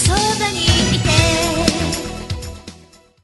so that